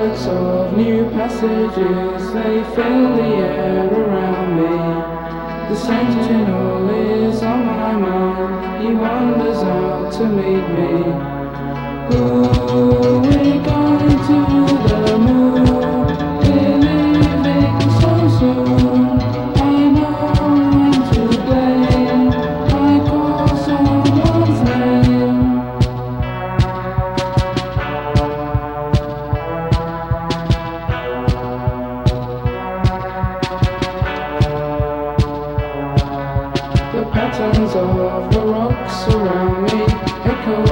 thoughts of new passages, they fill the air around me. The sentinel is on my mind, he wanders out to meet me. Ooh. mountains of the rocks around me echo.